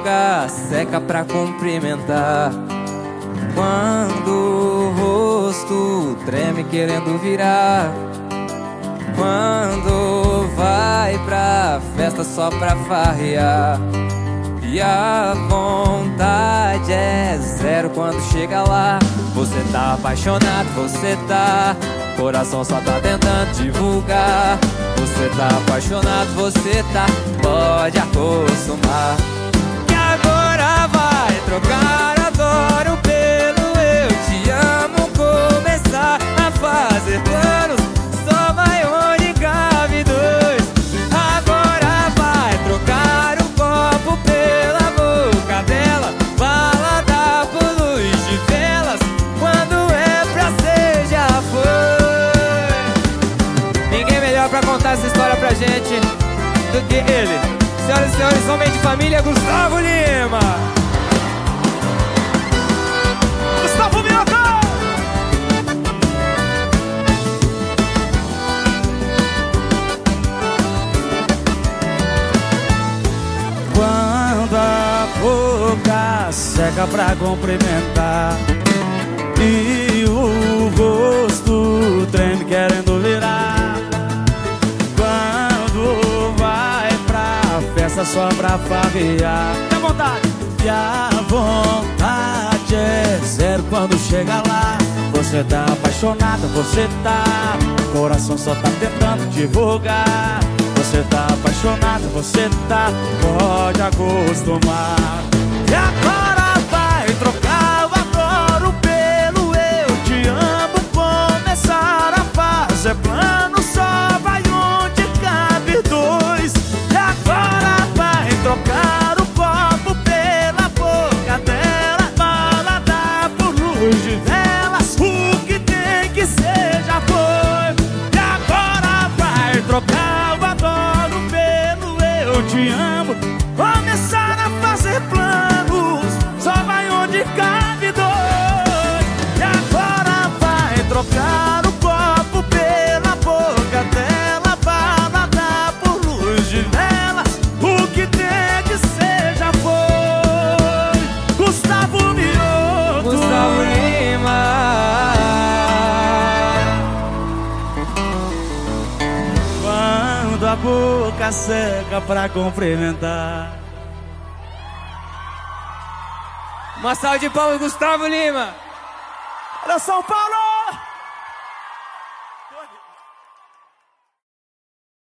boca seca pra cumprimentar. Quando o rosto treme querendo virar. Quando vai pra festa só pra farrear. E a vontade é zero quando chega lá. Você tá apaixonado, você tá. Coração só tá tentando divulgar. Você tá apaixonado, você tá. Pode acostumar. Melhor pra contar essa história pra gente do que ele. Senhoras e senhores, homem de família, Gustavo Lima. Gustavo Mioca! Quando a boca seca pra cumprimentar E o rosto treme querendo festa só pra farrear Dá vontade! E a vontade é zero quando chega lá. Você tá apaixonada, você tá Coração só tá tentando divulgar. Você tá apaixonada, você tá Pode acostumar. E agora De velas O que tem que ser já foi. E agora vai trocar Quando a boca seca pra cumprimentar Uma salva de palmas, Gustavo Lima. Era São Paulo!